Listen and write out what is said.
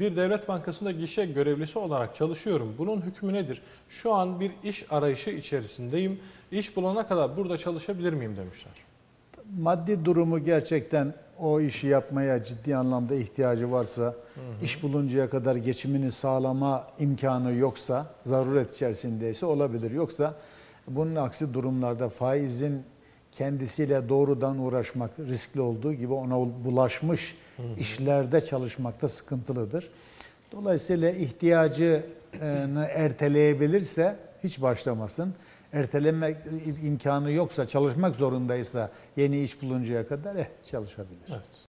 Bir devlet bankasında gişe görevlisi olarak çalışıyorum. Bunun hükmü nedir? Şu an bir iş arayışı içerisindeyim. İş bulana kadar burada çalışabilir miyim demişler. Maddi durumu gerçekten o işi yapmaya ciddi anlamda ihtiyacı varsa, iş buluncaya kadar geçimini sağlama imkanı yoksa, zaruret içerisindeyse olabilir. Yoksa bunun aksi durumlarda faizin kendisiyle doğrudan uğraşmak riskli olduğu gibi ona bulaşmış işlerde çalışmakta sıkıntılıdır. Dolayısıyla ihtiyacını erteleyebilirse hiç başlamasın. Erteleme imkanı yoksa, çalışmak zorundaysa yeni iş buluncaya kadar eh, çalışabilir. Evet.